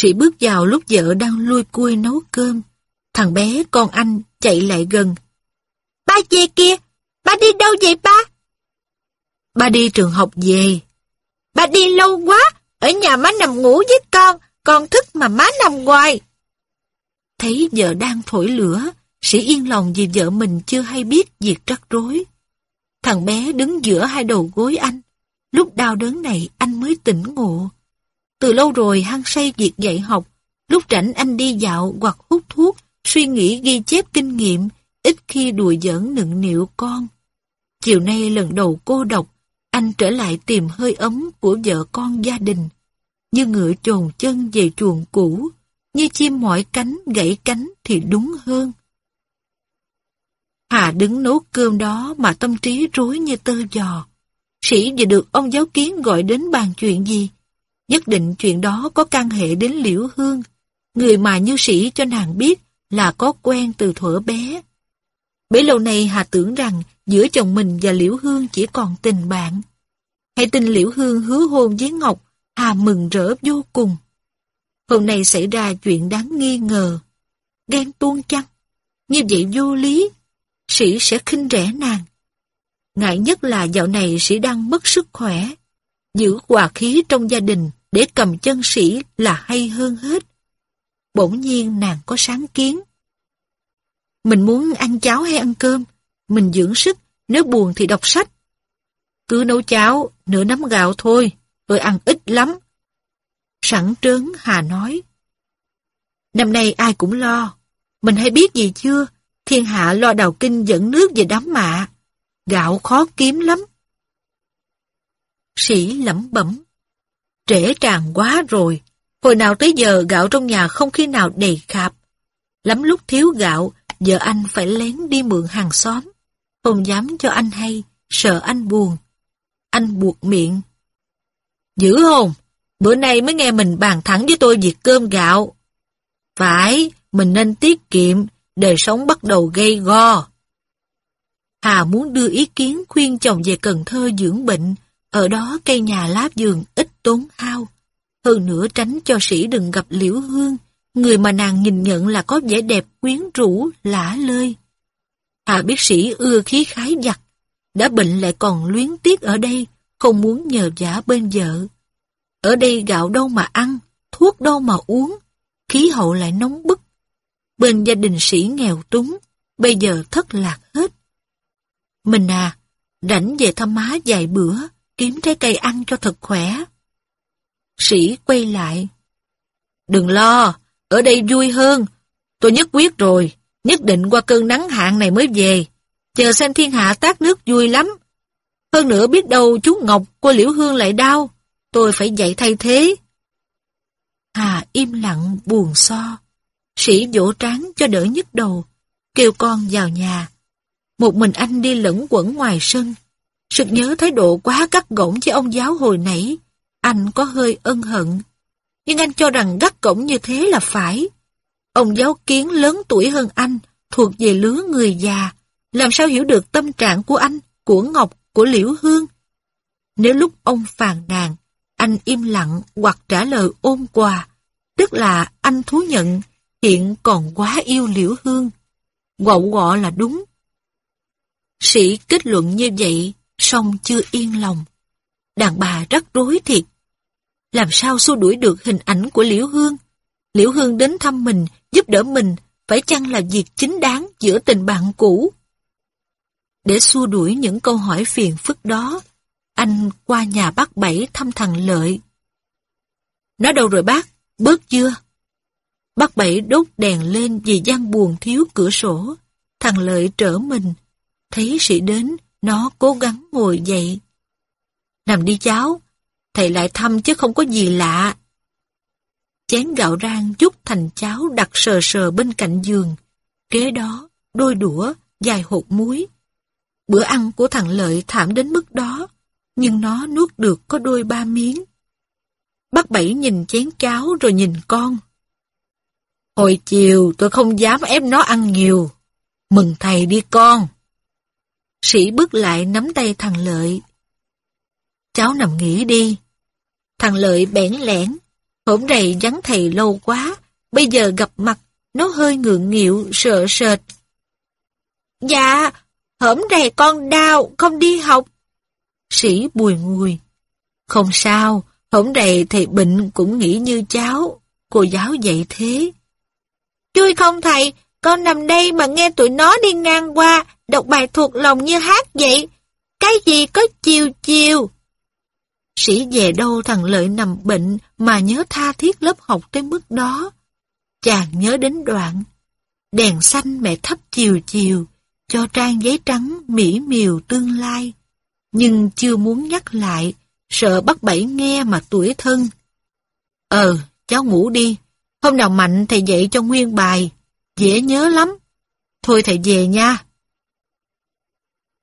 Sĩ bước vào lúc vợ đang lui cui nấu cơm. Thằng bé con anh chạy lại gần. Ba về kia, ba đi đâu vậy ba? Ba đi trường học về. Ba đi lâu quá, ở nhà má nằm ngủ với con, con thức mà má nằm ngoài. Thấy vợ đang thổi lửa, sĩ yên lòng vì vợ mình chưa hay biết việc rắc rối. Thằng bé đứng giữa hai đầu gối anh. Lúc đau đớn này anh mới tỉnh ngộ. Từ lâu rồi hăng say việc dạy học, lúc rảnh anh đi dạo hoặc hút thuốc, suy nghĩ ghi chép kinh nghiệm, ít khi đùa giỡn nựng nịu con. Chiều nay lần đầu cô độc, anh trở lại tìm hơi ấm của vợ con gia đình. Như ngựa chồn chân về chuồng cũ, như chim mỏi cánh gãy cánh thì đúng hơn. Hà đứng nấu cơm đó mà tâm trí rối như tơ giò. Sĩ vừa được ông giáo kiến gọi đến bàn chuyện gì? Nhất định chuyện đó có can hệ đến Liễu Hương, người mà như sĩ cho nàng biết là có quen từ thuở bé. Bấy lâu nay Hà tưởng rằng giữa chồng mình và Liễu Hương chỉ còn tình bạn. Hay tin Liễu Hương hứa hôn với Ngọc, Hà mừng rỡ vô cùng. Hôm nay xảy ra chuyện đáng nghi ngờ. Ghen tuôn chăng? Như vậy vô lý. Sĩ sẽ khinh rẻ nàng. Ngại nhất là dạo này sĩ đang mất sức khỏe. Giữ hòa khí trong gia đình để cầm chân sĩ là hay hơn hết. Bỗng nhiên nàng có sáng kiến. Mình muốn ăn cháo hay ăn cơm, mình dưỡng sức, nếu buồn thì đọc sách. Cứ nấu cháo, nửa nắm gạo thôi, tôi ăn ít lắm. Sẵn trớn Hà nói. Năm nay ai cũng lo, mình hay biết gì chưa, thiên hạ lo đào kinh dẫn nước về đám mạ, gạo khó kiếm lắm. Sĩ lẩm bẩm. Trễ tràn quá rồi, hồi nào tới giờ gạo trong nhà không khi nào đầy khạp. Lắm lúc thiếu gạo, vợ anh phải lén đi mượn hàng xóm. Không dám cho anh hay, sợ anh buồn. Anh buộc miệng. Giữ hồn, bữa nay mới nghe mình bàn thẳng với tôi việc cơm gạo. Phải, mình nên tiết kiệm, đời sống bắt đầu gây go. Hà muốn đưa ý kiến khuyên chồng về Cần Thơ dưỡng bệnh, ở đó cây nhà láp giường ít tốn hao. Hơn nữa tránh cho sĩ đừng gặp liễu hương, người mà nàng nhìn nhận là có vẻ đẹp quyến rũ, lả lơi. Hà biết sĩ ưa khí khái giặc, đã bệnh lại còn luyến tiếc ở đây, không muốn nhờ giả bên vợ. Ở đây gạo đâu mà ăn, thuốc đâu mà uống, khí hậu lại nóng bức. Bên gia đình sĩ nghèo túng, bây giờ thất lạc hết. Mình à, rảnh về thăm má vài bữa, kiếm trái cây ăn cho thật khỏe. Sĩ quay lại. Đừng lo, ở đây vui hơn. Tôi nhất quyết rồi, nhất định qua cơn nắng hạn này mới về. Chờ xem thiên hạ tác nước vui lắm. Hơn nữa biết đâu chú Ngọc cô Liễu Hương lại đau. Tôi phải dạy thay thế. Hà im lặng buồn so. Sĩ vỗ trán cho đỡ nhức đầu. Kêu con vào nhà. Một mình anh đi lẫn quẩn ngoài sân. Sực nhớ thái độ quá cắt gỗng với ông giáo hồi nãy. Anh có hơi ân hận. Nhưng anh cho rằng gắt cổng như thế là phải. Ông giáo kiến lớn tuổi hơn anh, thuộc về lứa người già. Làm sao hiểu được tâm trạng của anh, của Ngọc, của Liễu Hương? Nếu lúc ông phàn nàn, anh im lặng hoặc trả lời ôn quà, tức là anh thú nhận hiện còn quá yêu Liễu Hương. Quậu quọ là đúng. Sĩ kết luận như vậy, song chưa yên lòng. Đàn bà rắc rối thiệt. Làm sao xua đuổi được hình ảnh của Liễu Hương? Liễu Hương đến thăm mình, giúp đỡ mình, phải chăng là việc chính đáng giữa tình bạn cũ? Để xua đuổi những câu hỏi phiền phức đó, anh qua nhà bác Bảy thăm thằng Lợi. Nó đâu rồi bác? Bớt chưa? Bác Bảy đốt đèn lên vì gian buồn thiếu cửa sổ. Thằng Lợi trở mình. Thấy sĩ đến, nó cố gắng ngồi dậy. Nằm đi cháu, thầy lại thăm chứ không có gì lạ. Chén gạo rang chút thành cháo đặt sờ sờ bên cạnh giường. Kế đó, đôi đũa, dài hột muối. Bữa ăn của thằng Lợi thảm đến mức đó, nhưng nó nuốt được có đôi ba miếng. Bác Bảy nhìn chén cháo rồi nhìn con. Hồi chiều tôi không dám ép nó ăn nhiều. Mừng thầy đi con. Sĩ bước lại nắm tay thằng Lợi. Cháu nằm nghỉ đi. Thằng Lợi bẽn lẽn. Hổm rầy vắng thầy lâu quá, bây giờ gặp mặt, nó hơi ngượng nghịu, sợ sệt. Dạ, hổm rầy con đau, không đi học. Sĩ bùi ngùi. Không sao, hổm rầy thầy bệnh cũng nghĩ như cháu, cô giáo dạy thế. Chui không thầy, con nằm đây mà nghe tụi nó đi ngang qua, đọc bài thuộc lòng như hát vậy. Cái gì có chiều chiều. Sĩ về đâu thằng Lợi nằm bệnh mà nhớ tha thiết lớp học tới mức đó. Chàng nhớ đến đoạn. Đèn xanh mẹ thấp chiều chiều, cho trang giấy trắng mỹ miều tương lai. Nhưng chưa muốn nhắc lại, sợ bắt bẫy nghe mà tuổi thân. Ờ, cháu ngủ đi. Hôm nào mạnh thầy dạy cho nguyên bài. Dễ nhớ lắm. Thôi thầy về nha.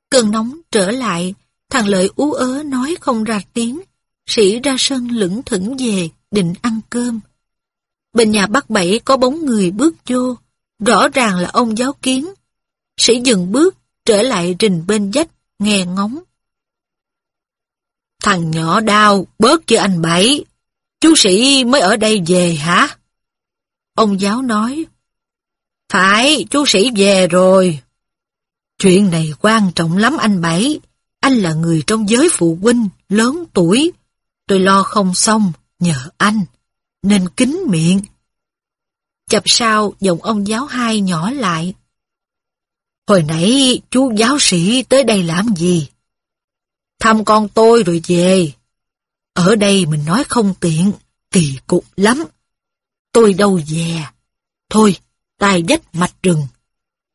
Cơn nóng trở lại, thằng Lợi ú ớ nói không ra tiếng. Sĩ ra sân lững thững về, định ăn cơm. Bên nhà bác bảy có bóng người bước vô, rõ ràng là ông giáo kiến. Sĩ dừng bước, trở lại rình bên dách, nghe ngóng. Thằng nhỏ đau, bớt cho anh bảy. Chú sĩ mới ở đây về hả? Ông giáo nói. Phải, chú sĩ về rồi. Chuyện này quan trọng lắm anh Bảy. Anh là người trong giới phụ huynh, lớn tuổi. Tôi lo không xong, nhờ anh. Nên kính miệng. Chập sau, giọng ông giáo hai nhỏ lại. Hồi nãy chú giáo sĩ tới đây làm gì? Thăm con tôi rồi về. Ở đây mình nói không tiện, kỳ cục lắm. Tôi đâu về. Thôi, tai dách mạch rừng.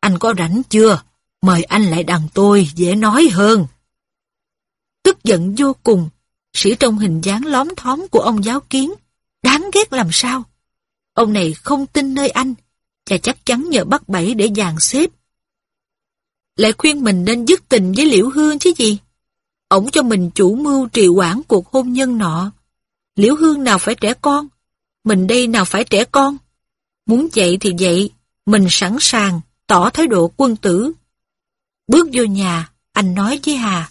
Anh có rảnh chưa? Mời anh lại đằng tôi, dễ nói hơn. Tức giận vô cùng, sĩ trong hình dáng lóm thóm của ông giáo kiến. Đáng ghét làm sao? Ông này không tin nơi anh, và chắc chắn nhờ bắt bẫy để dàn xếp. Lại khuyên mình nên dứt tình với Liễu Hương chứ gì? Ổng cho mình chủ mưu trì quản cuộc hôn nhân nọ. Liễu Hương nào phải trẻ con? Mình đây nào phải trẻ con? Muốn dậy thì dậy, mình sẵn sàng, tỏ thái độ quân tử. Bước vô nhà, anh nói với Hà.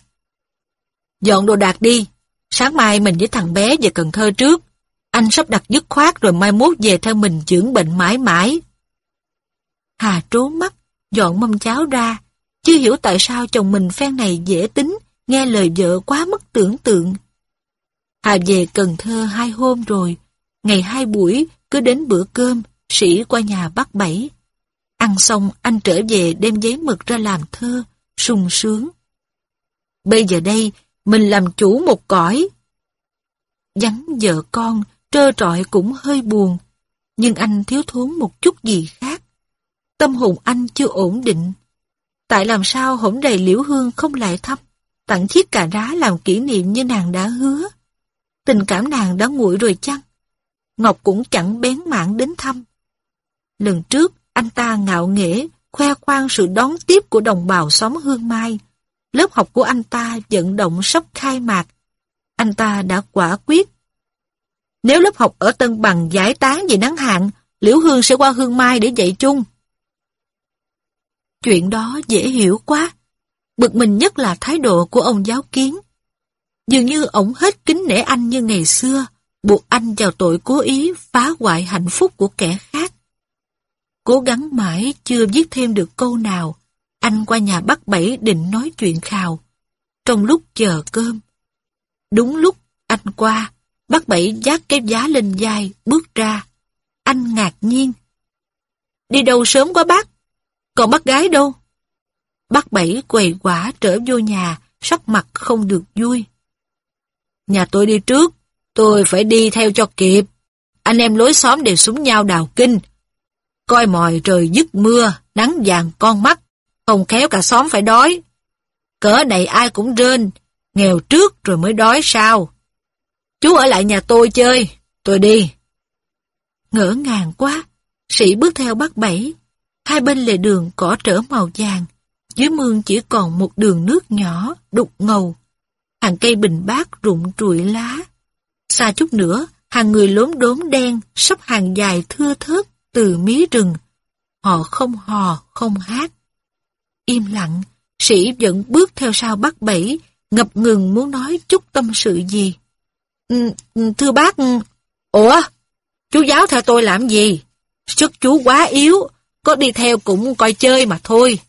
Dọn đồ đạc đi, sáng mai mình với thằng bé về Cần Thơ trước. Anh sắp đặt dứt khoát rồi mai mốt về theo mình dưỡng bệnh mãi mãi. Hà trố mắt, dọn mâm cháo ra, chưa hiểu tại sao chồng mình phen này dễ tính, nghe lời vợ quá mất tưởng tượng. Hà về Cần Thơ hai hôm rồi, ngày hai buổi cứ đến bữa cơm, sĩ qua nhà bắt bảy. Ăn xong anh trở về đem giấy mực ra làm thơ, sung sướng. Bây giờ đây, mình làm chủ một cõi. Vắng vợ con, trơ trọi cũng hơi buồn, nhưng anh thiếu thốn một chút gì khác. Tâm hồn anh chưa ổn định. Tại làm sao hổng đầy liễu hương không lại thăm, tặng chiếc cà rá làm kỷ niệm như nàng đã hứa. Tình cảm nàng đã nguội rồi chăng? Ngọc cũng chẳng bén mảng đến thăm. Lần trước, anh ta ngạo nghễ, khoe khoang sự đón tiếp của đồng bào xóm Hương Mai. Lớp học của anh ta vận động sắp khai mạc. Anh ta đã quả quyết. Nếu lớp học ở Tân Bằng giải tán vì nắng hạn, Liễu Hương sẽ qua Hương Mai để dạy chung. Chuyện đó dễ hiểu quá. Bực mình nhất là thái độ của ông giáo kiến. Dường như ổng hết kính nể anh như ngày xưa, buộc anh vào tội cố ý phá hoại hạnh phúc của kẻ khác. Cố gắng mãi chưa viết thêm được câu nào, anh qua nhà bác bảy định nói chuyện khào. Trong lúc chờ cơm. Đúng lúc anh qua, bác bảy giác cái giá lên vai, bước ra. Anh ngạc nhiên. Đi đâu sớm quá bác? Còn bác gái đâu? Bác bảy quầy quả trở vô nhà, sắc mặt không được vui. Nhà tôi đi trước, tôi phải đi theo cho kịp. Anh em lối xóm đều súng nhau đào kinh, coi mòi trời dứt mưa, nắng vàng con mắt, không khéo cả xóm phải đói. Cỡ này ai cũng rên, nghèo trước rồi mới đói sao. Chú ở lại nhà tôi chơi, tôi đi. Ngỡ ngàng quá, sĩ bước theo bác bảy. Hai bên lề đường cỏ trở màu vàng, dưới mương chỉ còn một đường nước nhỏ, đục ngầu. Hàng cây bình bát rụng trụi lá. Xa chút nữa, hàng người lốm đốm đen, sắp hàng dài thưa thớt, từ mí rừng. Họ không hò, không hát. Im lặng, sĩ vẫn bước theo sau bác bảy ngập ngừng muốn nói chút tâm sự gì. Ừ, ừ, thưa bác, ừ. ủa, Chú giáo theo tôi làm gì? Sức chú quá yếu, có đi theo cũng coi chơi mà thôi.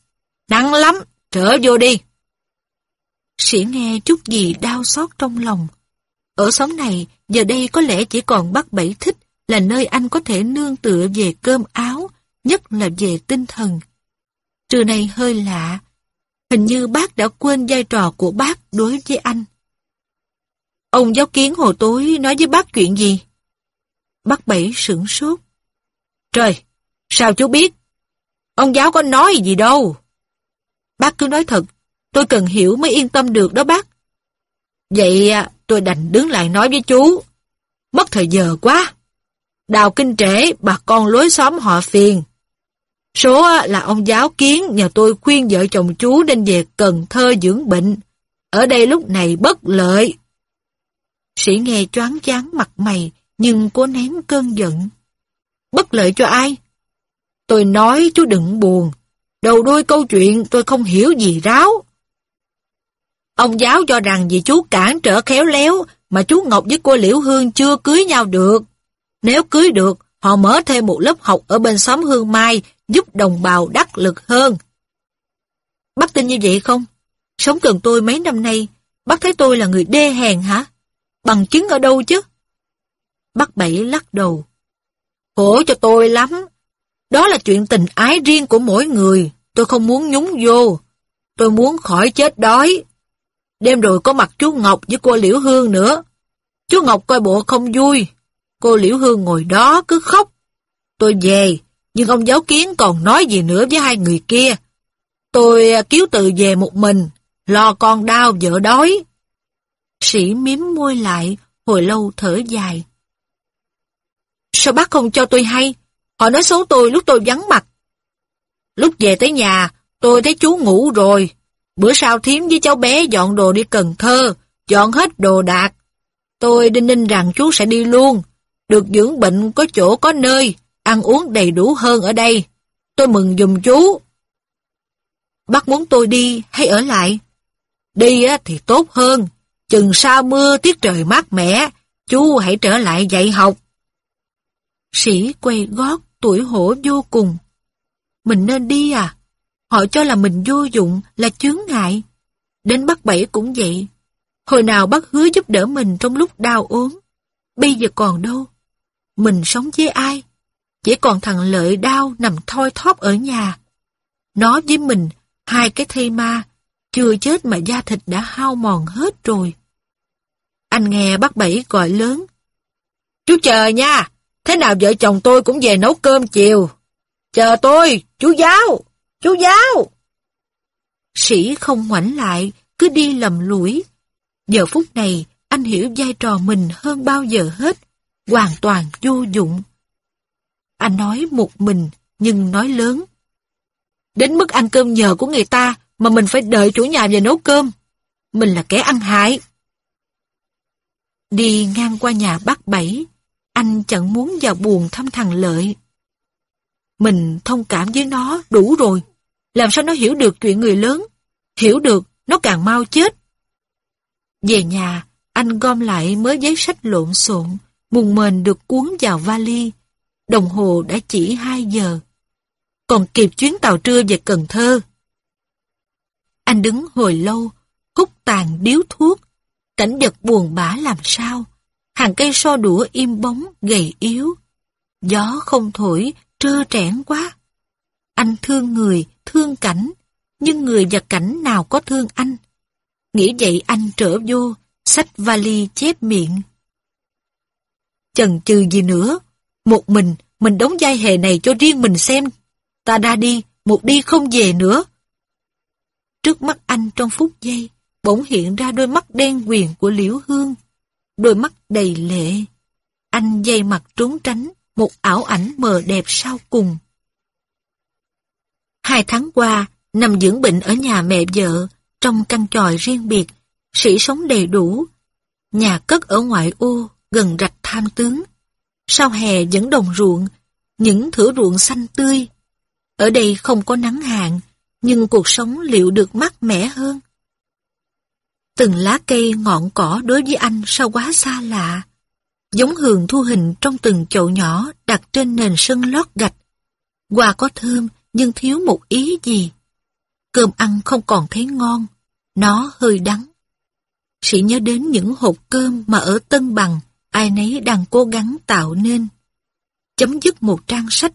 nắng lắm, trở vô đi. Sĩ nghe chút gì đau xót trong lòng. Ở xóm này, giờ đây có lẽ chỉ còn bác bảy thích là nơi anh có thể nương tựa về cơm áo, nhất là về tinh thần. Trưa này hơi lạ, hình như bác đã quên vai trò của bác đối với anh. Ông giáo kiến hồi tối nói với bác chuyện gì? Bác Bảy sửng sốt. Trời, sao chú biết? Ông giáo có nói gì đâu. Bác cứ nói thật, tôi cần hiểu mới yên tâm được đó bác. Vậy à, tôi đành đứng lại nói với chú. Mất thời giờ quá. Đào kinh trễ, bà con lối xóm họ phiền. Số là ông giáo kiến nhờ tôi khuyên vợ chồng chú nên về Cần Thơ dưỡng bệnh. Ở đây lúc này bất lợi. Sĩ nghe choáng chán mặt mày, nhưng cố nén cơn giận. Bất lợi cho ai? Tôi nói chú đừng buồn. Đầu đuôi câu chuyện tôi không hiểu gì ráo. Ông giáo cho rằng vì chú cản trở khéo léo mà chú Ngọc với cô Liễu Hương chưa cưới nhau được. Nếu cưới được, họ mở thêm một lớp học ở bên xóm Hương Mai giúp đồng bào đắc lực hơn. Bác tin như vậy không? Sống gần tôi mấy năm nay, bác thấy tôi là người đê hèn hả? Bằng chứng ở đâu chứ? Bác Bảy lắc đầu. Khổ cho tôi lắm. Đó là chuyện tình ái riêng của mỗi người. Tôi không muốn nhúng vô. Tôi muốn khỏi chết đói. Đêm rồi có mặt chú Ngọc với cô Liễu Hương nữa. Chú Ngọc coi bộ không vui. Cô Liễu Hương ngồi đó cứ khóc. Tôi về, nhưng ông giáo kiến còn nói gì nữa với hai người kia. Tôi à, cứu từ về một mình, lo con đau vợ đói. Sĩ miếm môi lại, hồi lâu thở dài. Sao bác không cho tôi hay? Họ nói xấu tôi lúc tôi vắng mặt. Lúc về tới nhà, tôi thấy chú ngủ rồi. Bữa sau thiếm với cháu bé dọn đồ đi Cần Thơ, dọn hết đồ đạc. Tôi đinh ninh rằng chú sẽ đi luôn. Được dưỡng bệnh có chỗ có nơi, ăn uống đầy đủ hơn ở đây. Tôi mừng dùm chú. Bác muốn tôi đi hay ở lại? Đi thì tốt hơn. Chừng sau mưa tiết trời mát mẻ, chú hãy trở lại dạy học. Sĩ quay gót, tuổi hổ vô cùng. Mình nên đi à? Họ cho là mình vô dụng, là chướng ngại. Đến bác Bảy cũng vậy. Hồi nào bác hứa giúp đỡ mình trong lúc đau ốm. Bây giờ còn đâu? Mình sống với ai? Chỉ còn thằng Lợi đau nằm thoi thóp ở nhà. Nó với mình, hai cái thây ma, chưa chết mà da thịt đã hao mòn hết rồi. Anh nghe bác Bảy gọi lớn. Chú chờ nha, thế nào vợ chồng tôi cũng về nấu cơm chiều. Chờ tôi, chú giáo, chú giáo. Sĩ không ngoảnh lại, cứ đi lầm lũi. Giờ phút này, anh hiểu vai trò mình hơn bao giờ hết, hoàn toàn vô dụng. Anh nói một mình, nhưng nói lớn. Đến mức ăn cơm nhờ của người ta mà mình phải đợi chủ nhà về nấu cơm. Mình là kẻ ăn hại. Đi ngang qua nhà bác Bảy, anh chẳng muốn vào buồn thăm thằng Lợi. Mình thông cảm với nó đủ rồi. Làm sao nó hiểu được chuyện người lớn? Hiểu được, nó càng mau chết. Về nhà, anh gom lại mớ giấy sách lộn xộn, mùng mền được cuốn vào vali. Đồng hồ đã chỉ 2 giờ. Còn kịp chuyến tàu trưa về Cần Thơ. Anh đứng hồi lâu, hút tàn điếu thuốc. Cảnh vật buồn bã làm sao? Hàng cây so đũa im bóng, gầy yếu. Gió không thổi, trơ trẽn quá. Anh thương người, thương cảnh, nhưng người và cảnh nào có thương anh. Nghĩ vậy anh trở vô, sách vali chép miệng. Chần chừ gì nữa, một mình, mình đóng vai hề này cho riêng mình xem. Ta đã đi, một đi không về nữa. Trước mắt anh trong phút giây, bỗng hiện ra đôi mắt đen quyền của Liễu Hương. Đôi mắt đầy lệ. Anh dây mặt trốn tránh, một ảo ảnh mờ đẹp sau cùng. Hai tháng qua, nằm dưỡng bệnh ở nhà mẹ vợ, trong căn tròi riêng biệt, sĩ sống đầy đủ. Nhà cất ở ngoại ô, gần rạch tham tướng. Sau hè vẫn đồng ruộng, những thửa ruộng xanh tươi. Ở đây không có nắng hạn, nhưng cuộc sống liệu được mát mẻ hơn. Từng lá cây ngọn cỏ đối với anh sao quá xa lạ. giống hường thu hình trong từng chậu nhỏ đặt trên nền sân lót gạch. Quà có thơm nhưng thiếu một ý gì. Cơm ăn không còn thấy ngon, nó hơi đắng. Sĩ nhớ đến những hộp cơm mà ở Tân Bằng ai nấy đang cố gắng tạo nên. Chấm dứt một trang sách,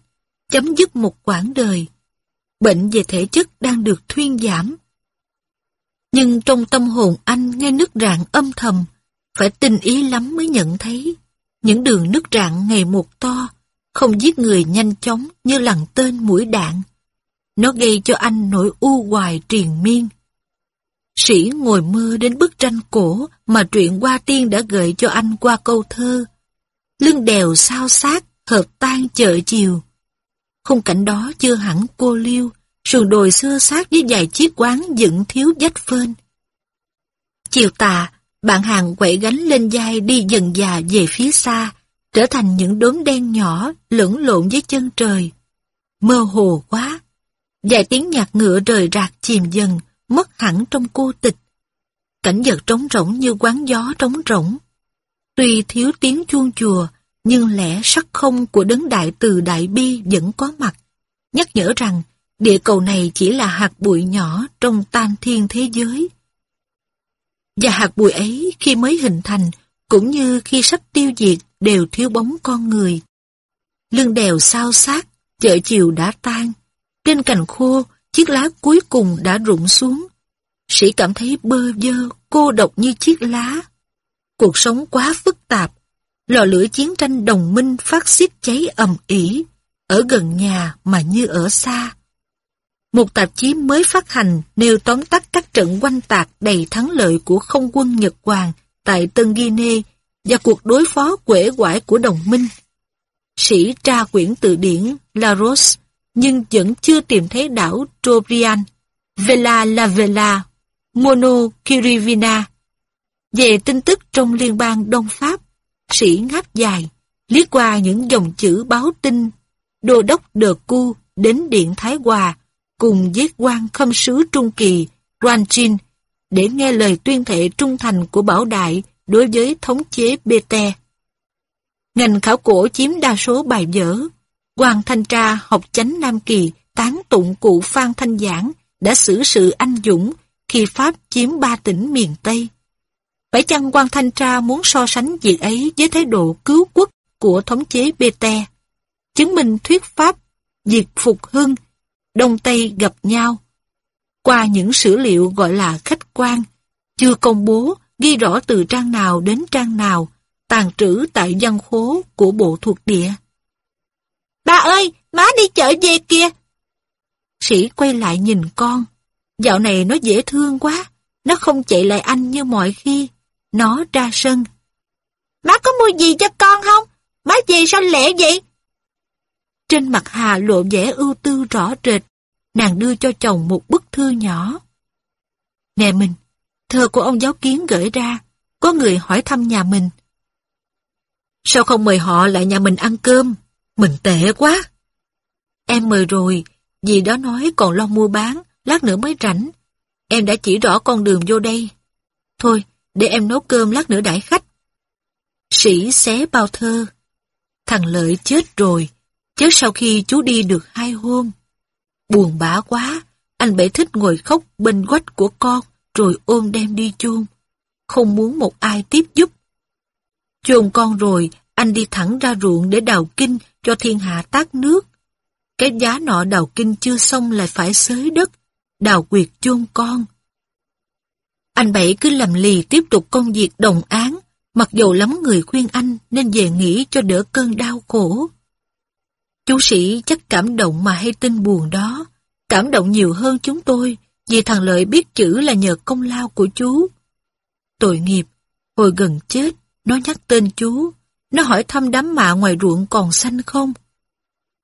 chấm dứt một quãng đời. Bệnh về thể chất đang được thuyên giảm. Nhưng trong tâm hồn anh nghe nước rạn âm thầm, phải tinh ý lắm mới nhận thấy. Những đường nước rạn ngày một to, không giết người nhanh chóng như lằn tên mũi đạn. Nó gây cho anh nỗi u hoài triền miên. Sĩ ngồi mơ đến bức tranh cổ mà truyện Hoa Tiên đã gợi cho anh qua câu thơ. Lưng đèo sao sát, hợp tan chợ chiều. Khung cảnh đó chưa hẳn cô liêu, sườn đồi xưa sát với vài chiếc quán dựng thiếu dách phên. Chiều tà, bạn hàng quậy gánh lên vai đi dần già về phía xa, trở thành những đốm đen nhỏ lẫn lộn với chân trời. Mơ hồ quá. Vài tiếng nhạc ngựa rời rạc chìm dần, mất hẳn trong cô tịch. Cảnh vật trống rỗng như quán gió trống rỗng. Tuy thiếu tiếng chuông chùa, nhưng lẽ sắc không của đấng đại từ đại bi vẫn có mặt, nhắc nhở rằng địa cầu này chỉ là hạt bụi nhỏ trong tan thiên thế giới. Và hạt bụi ấy khi mới hình thành, cũng như khi sắp tiêu diệt đều thiếu bóng con người. Lưng đèo sao sát, chợ chiều đã tan. Trên cành khô, chiếc lá cuối cùng đã rụng xuống. Sĩ cảm thấy bơ vơ, cô độc như chiếc lá. Cuộc sống quá phức tạp. Lò lửa chiến tranh đồng minh phát xiết cháy ầm ỉ, ở gần nhà mà như ở xa. Một tạp chí mới phát hành nêu tóm tắt các trận quanh tạc đầy thắng lợi của không quân Nhật Hoàng tại Tân Guinea và cuộc đối phó quể quải của đồng minh. Sĩ tra quyển từ điển La Rose nhưng vẫn chưa tìm thấy đảo Trobriand, Vela La Vela, Mono Kirivina. Về tin tức trong liên bang Đông Pháp, sĩ ngáp dài, liếc qua những dòng chữ báo tin, đô đốc Đờ Cu đến Điện Thái Hòa, cùng với quan khâm sứ Trung Kỳ, Ranjin, để nghe lời tuyên thệ trung thành của Bảo Đại đối với thống chế Bete. Ngành khảo cổ chiếm đa số bài vở. Hoàng Thanh Tra học chánh Nam Kỳ tán tụng cụ Phan Thanh Giảng đã xử sự anh dũng khi Pháp chiếm ba tỉnh miền Tây. Phải chăng quan Thanh Tra muốn so sánh việc ấy với thái độ cứu quốc của thống chế Bete, chứng minh thuyết Pháp, diệt phục hưng, Đông Tây gặp nhau. Qua những sử liệu gọi là khách quan, chưa công bố, ghi rõ từ trang nào đến trang nào, tàn trữ tại văn khố của bộ thuộc địa. Ba ơi, má đi chợ về kìa. Sĩ quay lại nhìn con. Dạo này nó dễ thương quá, nó không chạy lại anh như mọi khi. Nó ra sân. Má có mua gì cho con không? Má về sao lẹ vậy? Trên mặt Hà lộ vẻ ưu tư rõ rệt, nàng đưa cho chồng một bức thư nhỏ. Nè mình, thơ của ông giáo kiến gửi ra, có người hỏi thăm nhà mình. Sao không mời họ lại nhà mình ăn cơm? Mình tệ quá. Em mời rồi, dì đó nói còn lo mua bán, lát nữa mới rảnh. Em đã chỉ rõ con đường vô đây. Thôi, để em nấu cơm lát nữa đãi khách. Sĩ xé bao thơ. Thằng Lợi chết rồi, chết sau khi chú đi được hai hôm. Buồn bã quá, anh bể thích ngồi khóc bên quách của con, rồi ôm đem đi chôn. Không muốn một ai tiếp giúp. Chôn con rồi, anh đi thẳng ra ruộng để đào kinh cho thiên hạ tác nước. Cái giá nọ đào kinh chưa xong lại phải xới đất, đào quyệt chôn con. Anh Bảy cứ lầm lì tiếp tục công việc đồng án, mặc dù lắm người khuyên anh nên về nghỉ cho đỡ cơn đau khổ. Chú sĩ chắc cảm động mà hay tin buồn đó, cảm động nhiều hơn chúng tôi, vì thằng Lợi biết chữ là nhờ công lao của chú. Tội nghiệp, hồi gần chết, nó nhắc tên chú, nó hỏi thăm đám mạ ngoài ruộng còn xanh không?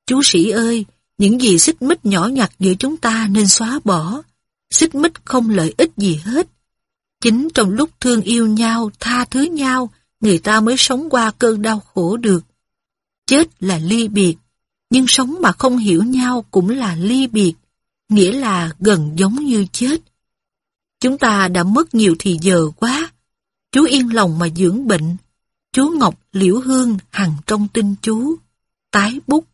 Chú sĩ ơi, những gì xích mích nhỏ nhặt giữa chúng ta nên xóa bỏ. Xích mích không lợi ích gì hết. Chính trong lúc thương yêu nhau, tha thứ nhau, người ta mới sống qua cơn đau khổ được. Chết là ly biệt, nhưng sống mà không hiểu nhau cũng là ly biệt, nghĩa là gần giống như chết. Chúng ta đã mất nhiều thì giờ quá. Chú yên lòng mà dưỡng bệnh. Chú Ngọc Liễu Hương hằng trong tinh chú. Tái bút.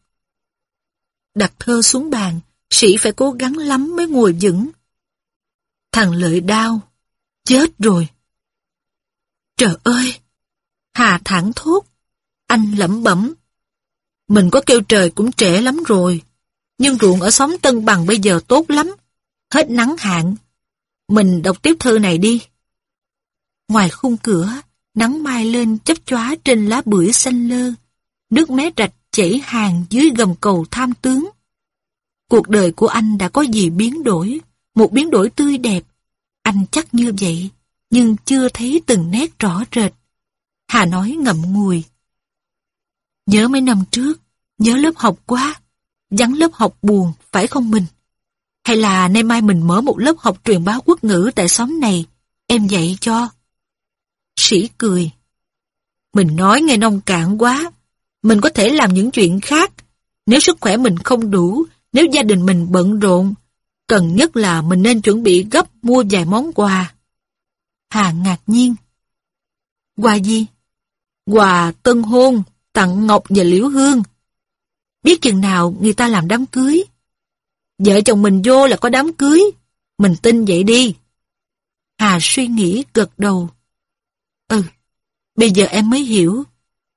Đặt thơ xuống bàn, sĩ phải cố gắng lắm mới ngồi vững. Thằng lợi đau. Chết rồi. Trời ơi! Hà thẳng thốt. Anh lẩm bẩm. Mình có kêu trời cũng trễ lắm rồi. Nhưng ruộng ở xóm Tân Bằng bây giờ tốt lắm. Hết nắng hạn. Mình đọc tiếp thư này đi. Ngoài khung cửa, nắng mai lên chấp chóa trên lá bưởi xanh lơ. Nước mé rạch chảy hàng dưới gầm cầu tham tướng. Cuộc đời của anh đã có gì biến đổi, một biến đổi tươi đẹp. Anh chắc như vậy, nhưng chưa thấy từng nét rõ rệt. Hà nói ngậm ngùi. Nhớ mấy năm trước, nhớ lớp học quá, vắng lớp học buồn, phải không mình? Hay là nay mai mình mở một lớp học truyền bá quốc ngữ tại xóm này, em dạy cho. Sĩ cười. Mình nói nghe nông cạn quá, mình có thể làm những chuyện khác. Nếu sức khỏe mình không đủ, nếu gia đình mình bận rộn, cần nhất là mình nên chuẩn bị gấp mua vài món quà. Hà ngạc nhiên. Quà gì? Quà tân hôn, tặng Ngọc và Liễu Hương. Biết chừng nào người ta làm đám cưới. Vợ chồng mình vô là có đám cưới. Mình tin vậy đi. Hà suy nghĩ gật đầu. Ừ, bây giờ em mới hiểu.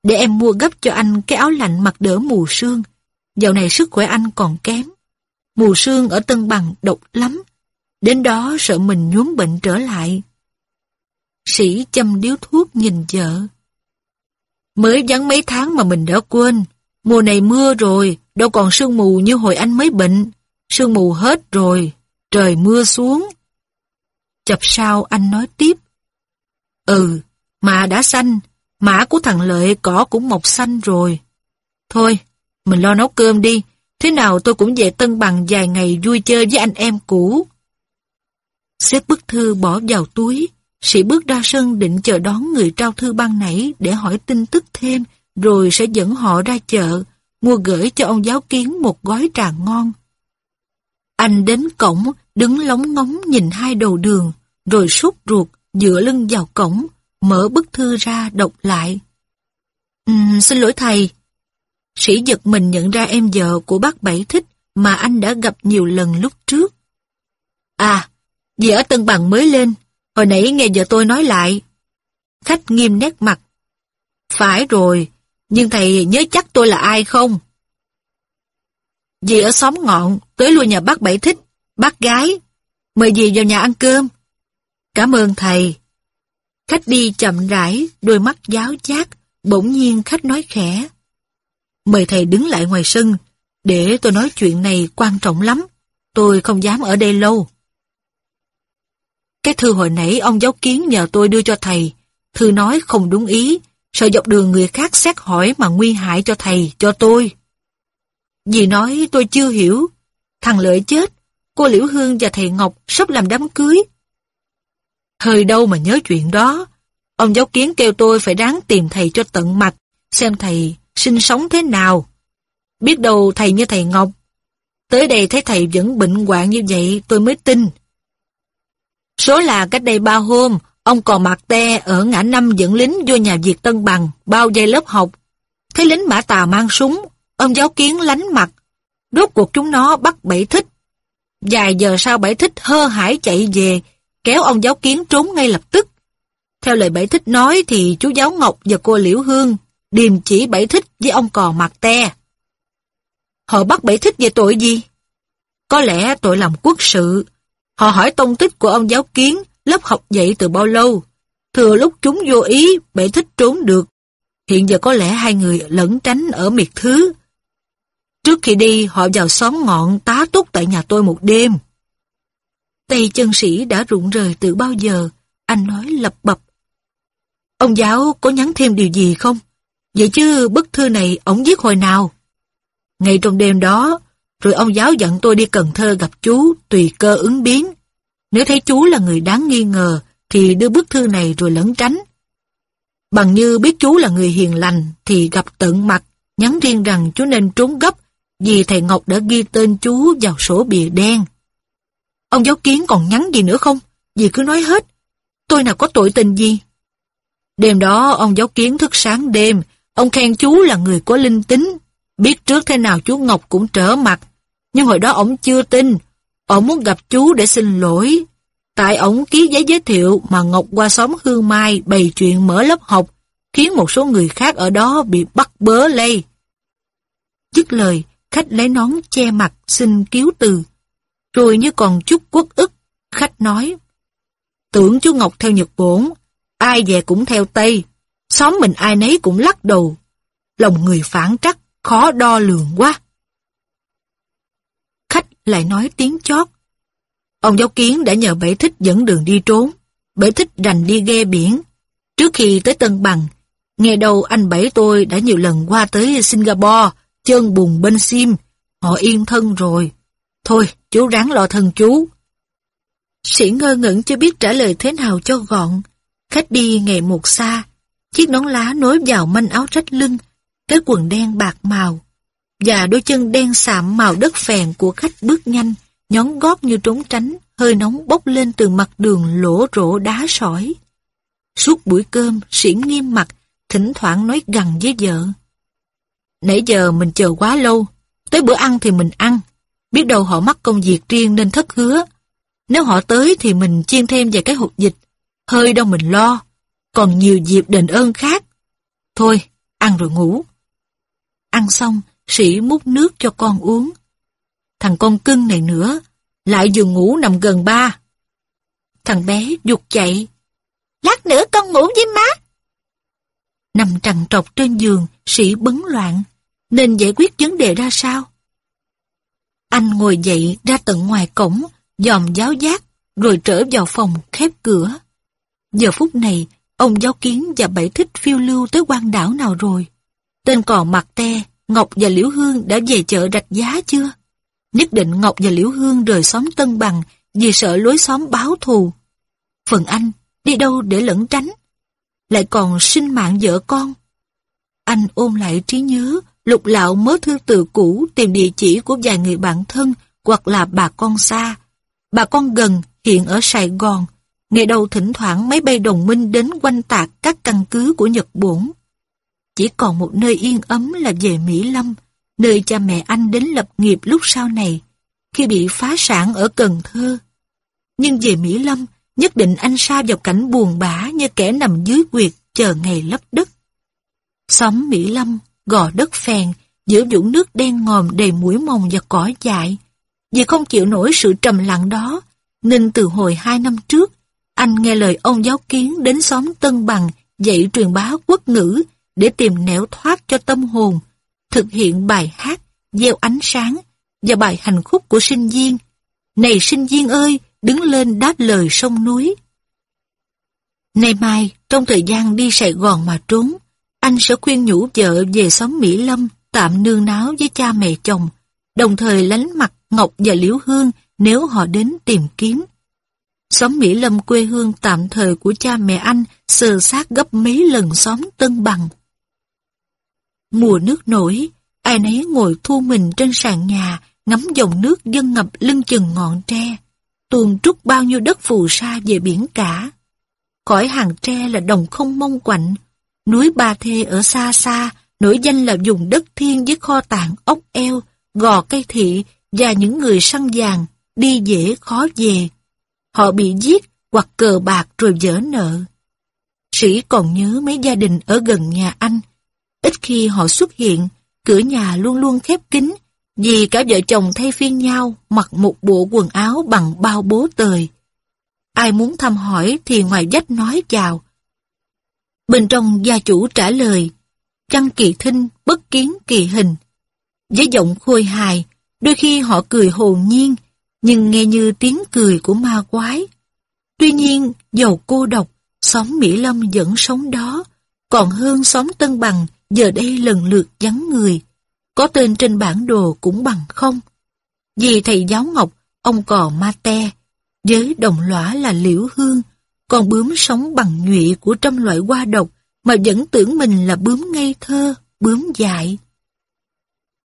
Để em mua gấp cho anh cái áo lạnh mặc đỡ mù sương. Dạo này sức khỏe anh còn kém. Mù sương ở Tân Bằng độc lắm. Đến đó sợ mình nhuốm bệnh trở lại. Sĩ châm điếu thuốc nhìn vợ. Mới vắng mấy tháng mà mình đã quên. Mùa này mưa rồi, đâu còn sương mù như hồi anh mới bệnh. Sương mù hết rồi, trời mưa xuống. Chập sau anh nói tiếp. Ừ, mà đã xanh, mã của thằng Lợi cỏ cũng mọc xanh rồi. Thôi, mình lo nấu cơm đi, thế nào tôi cũng về Tân Bằng vài ngày vui chơi với anh em cũ. Xếp bức thư bỏ vào túi, sĩ bước ra sân định chờ đón người trao thư ban nãy để hỏi tin tức thêm, rồi sẽ dẫn họ ra chợ, mua gửi cho ông giáo kiến một gói trà ngon. Anh đến cổng, đứng lóng ngóng nhìn hai đầu đường, rồi sốt ruột, dựa lưng vào cổng, mở bức thư ra đọc lại. Um, xin lỗi thầy. Sĩ giật mình nhận ra em vợ của bác Bảy Thích mà anh đã gặp nhiều lần lúc trước. À, vì ở Tân Bằng mới lên, hồi nãy nghe vợ tôi nói lại. Khách nghiêm nét mặt. Phải rồi, nhưng thầy nhớ chắc tôi là ai không? Dì ở xóm ngọn, tới lui nhà bác Bảy Thích, bác gái. Mời dì vào nhà ăn cơm. Cảm ơn thầy. Khách đi chậm rãi, đôi mắt giáo giác bỗng nhiên khách nói khẽ. Mời thầy đứng lại ngoài sân, để tôi nói chuyện này quan trọng lắm. Tôi không dám ở đây lâu. Cái thư hồi nãy ông giáo kiến nhờ tôi đưa cho thầy. Thư nói không đúng ý, sợ dọc đường người khác xét hỏi mà nguy hại cho thầy, cho tôi. Dì nói tôi chưa hiểu. Thằng Lợi chết, cô Liễu Hương và thầy Ngọc sắp làm đám cưới. Hơi đâu mà nhớ chuyện đó. Ông giáo kiến kêu tôi phải ráng tìm thầy cho tận mặt, xem thầy sinh sống thế nào. Biết đâu thầy như thầy Ngọc. Tới đây thấy thầy vẫn bệnh hoạn như vậy tôi mới tin. Số là cách đây ba hôm, ông còn mặc te ở ngã năm dẫn lính vô nhà Việt Tân Bằng, bao dây lớp học. Thấy lính mã tà mang súng, ông giáo kiến lánh mặt. Rốt cuộc chúng nó bắt bảy thích. Vài giờ sau bảy thích hơ hải chạy về, kéo ông giáo kiến trốn ngay lập tức. Theo lời bảy thích nói thì chú giáo Ngọc và cô Liễu Hương điềm chỉ bảy thích với ông cò mặt te. Họ bắt bảy thích về tội gì? Có lẽ tội làm quốc sự. Họ hỏi tông tích của ông giáo kiến lớp học dạy từ bao lâu. Thừa lúc chúng vô ý, bảy thích trốn được. Hiện giờ có lẽ hai người lẫn tránh ở miệt thứ. Trước khi đi, họ vào xóm ngọn tá túc tại nhà tôi một đêm. Tay chân sĩ đã rụng rời từ bao giờ, anh nói lập bập. Ông giáo có nhắn thêm điều gì không? Vậy chứ bức thư này ổng viết hồi nào? Ngay trong đêm đó, rồi ông giáo dặn tôi đi Cần Thơ gặp chú, tùy cơ ứng biến. Nếu thấy chú là người đáng nghi ngờ, thì đưa bức thư này rồi lẩn tránh. Bằng như biết chú là người hiền lành, thì gặp tận mặt, nhắn riêng rằng chú nên trốn gấp, vì thầy Ngọc đã ghi tên chú vào sổ bìa đen. Ông giáo kiến còn nhắn gì nữa không? Dì cứ nói hết. Tôi nào có tội tình gì? Đêm đó ông giáo kiến thức sáng đêm, ông khen chú là người có linh tính. Biết trước thế nào chú Ngọc cũng trở mặt. Nhưng hồi đó ông chưa tin. Ông muốn gặp chú để xin lỗi. Tại ông ký giấy giới thiệu mà Ngọc qua xóm Hương Mai bày chuyện mở lớp học, khiến một số người khác ở đó bị bắt bớ lây. Dứt lời, khách lấy nón che mặt xin cứu từ. Rồi như còn chút quốc ức, khách nói. Tưởng chú Ngọc theo Nhật Bổn, ai về cũng theo Tây, xóm mình ai nấy cũng lắc đầu. Lòng người phản trắc, khó đo lường quá. Khách lại nói tiếng chót. Ông giáo kiến đã nhờ bể thích dẫn đường đi trốn. Bể thích đành đi ghe biển. Trước khi tới Tân Bằng, nghe đầu anh Bảy tôi đã nhiều lần qua tới Singapore, chân bùng bên sim, họ yên thân rồi. Thôi, chú ráng lo thân chú. Sĩ ngơ ngẩn chưa biết trả lời thế nào cho gọn. Khách đi ngày một xa, chiếc nón lá nối vào manh áo rách lưng, cái quần đen bạc màu, và đôi chân đen sạm màu đất phèn của khách bước nhanh, nhón gót như trốn tránh, hơi nóng bốc lên từ mặt đường lỗ rỗ đá sỏi. Suốt buổi cơm, sĩ nghiêm mặt, thỉnh thoảng nói gằn với vợ. Nãy giờ mình chờ quá lâu, tới bữa ăn thì mình ăn. Biết đâu họ mắc công việc riêng nên thất hứa. Nếu họ tới thì mình chiên thêm vài cái hộp dịch, hơi đâu mình lo. Còn nhiều dịp đền ơn khác. Thôi, ăn rồi ngủ. Ăn xong, sĩ múc nước cho con uống. Thằng con cưng này nữa, lại giường ngủ nằm gần ba. Thằng bé dục chạy. Lát nữa con ngủ với má. Nằm trằn trọc trên giường, sĩ bấn loạn. Nên giải quyết vấn đề ra sao? Anh ngồi dậy ra tận ngoài cổng, dòm giáo giác, rồi trở vào phòng khép cửa. Giờ phút này, ông giáo kiến và bảy thích phiêu lưu tới quan đảo nào rồi? Tên cò mặt te, Ngọc và Liễu Hương đã về chợ rạch giá chưa? Nhất định Ngọc và Liễu Hương rời xóm Tân Bằng vì sợ lối xóm báo thù. Phần anh, đi đâu để lẫn tránh? Lại còn sinh mạng vợ con. Anh ôm lại trí nhớ, lục lạo mớ thư từ cũ tìm địa chỉ của vài người bạn thân hoặc là bà con xa. Bà con gần hiện ở Sài Gòn. Ngày đầu thỉnh thoảng máy bay đồng minh đến quanh tạc các căn cứ của Nhật Bổn. Chỉ còn một nơi yên ấm là về Mỹ Lâm, nơi cha mẹ anh đến lập nghiệp lúc sau này, khi bị phá sản ở Cần Thơ. Nhưng về Mỹ Lâm, nhất định anh sa vào cảnh buồn bã như kẻ nằm dưới quyệt chờ ngày lấp đất. Xóm Mỹ Lâm, gò đất phèn, giữa vũng nước đen ngòm đầy mũi mồng và cỏ dại. Vì không chịu nổi sự trầm lặng đó, nên từ hồi hai năm trước, anh nghe lời ông giáo kiến đến xóm Tân Bằng dạy truyền bá quốc ngữ để tìm nẻo thoát cho tâm hồn, thực hiện bài hát gieo ánh sáng và bài hành khúc của sinh viên. Này sinh viên ơi, đứng lên đáp lời sông núi. Nay mai, trong thời gian đi Sài Gòn mà trốn, anh sẽ khuyên nhủ vợ về xóm Mỹ Lâm tạm nương náo với cha mẹ chồng, đồng thời lánh mặt Ngọc và Liễu Hương nếu họ đến tìm kiếm. Xóm Mỹ Lâm quê hương tạm thời của cha mẹ anh sờ sát gấp mấy lần xóm Tân Bằng. Mùa nước nổi, ai nấy ngồi thu mình trên sàn nhà, ngắm dòng nước dâng ngập lưng chừng ngọn tre, tuôn trút bao nhiêu đất phù sa về biển cả. Khỏi hàng tre là đồng không mông quạnh, núi Ba Thê ở xa xa, nổi danh là vùng đất thiên với kho tàng ốc eo, gò cây thị và những người săn vàng, đi dễ khó về. Họ bị giết hoặc cờ bạc rồi vỡ nợ. Sĩ còn nhớ mấy gia đình ở gần nhà anh, Ít khi họ xuất hiện, cửa nhà luôn luôn khép kín, vì cả vợ chồng thay phiên nhau mặc một bộ quần áo bằng bao bố tời. Ai muốn thăm hỏi thì ngoài dách nói chào. Bên trong gia chủ trả lời, chăng kỳ thinh, bất kiến kỳ hình. Với giọng khôi hài, đôi khi họ cười hồn nhiên, nhưng nghe như tiếng cười của ma quái. Tuy nhiên, dầu cô độc, xóm Mỹ Lâm vẫn sống đó, còn hơn xóm Tân Bằng giờ đây lần lượt vắng người, có tên trên bản đồ cũng bằng không. Vì thầy giáo Ngọc, ông cò ma te, với đồng lõa là liễu hương, còn bướm sống bằng nhụy của trăm loại hoa độc mà vẫn tưởng mình là bướm ngây thơ, bướm dại.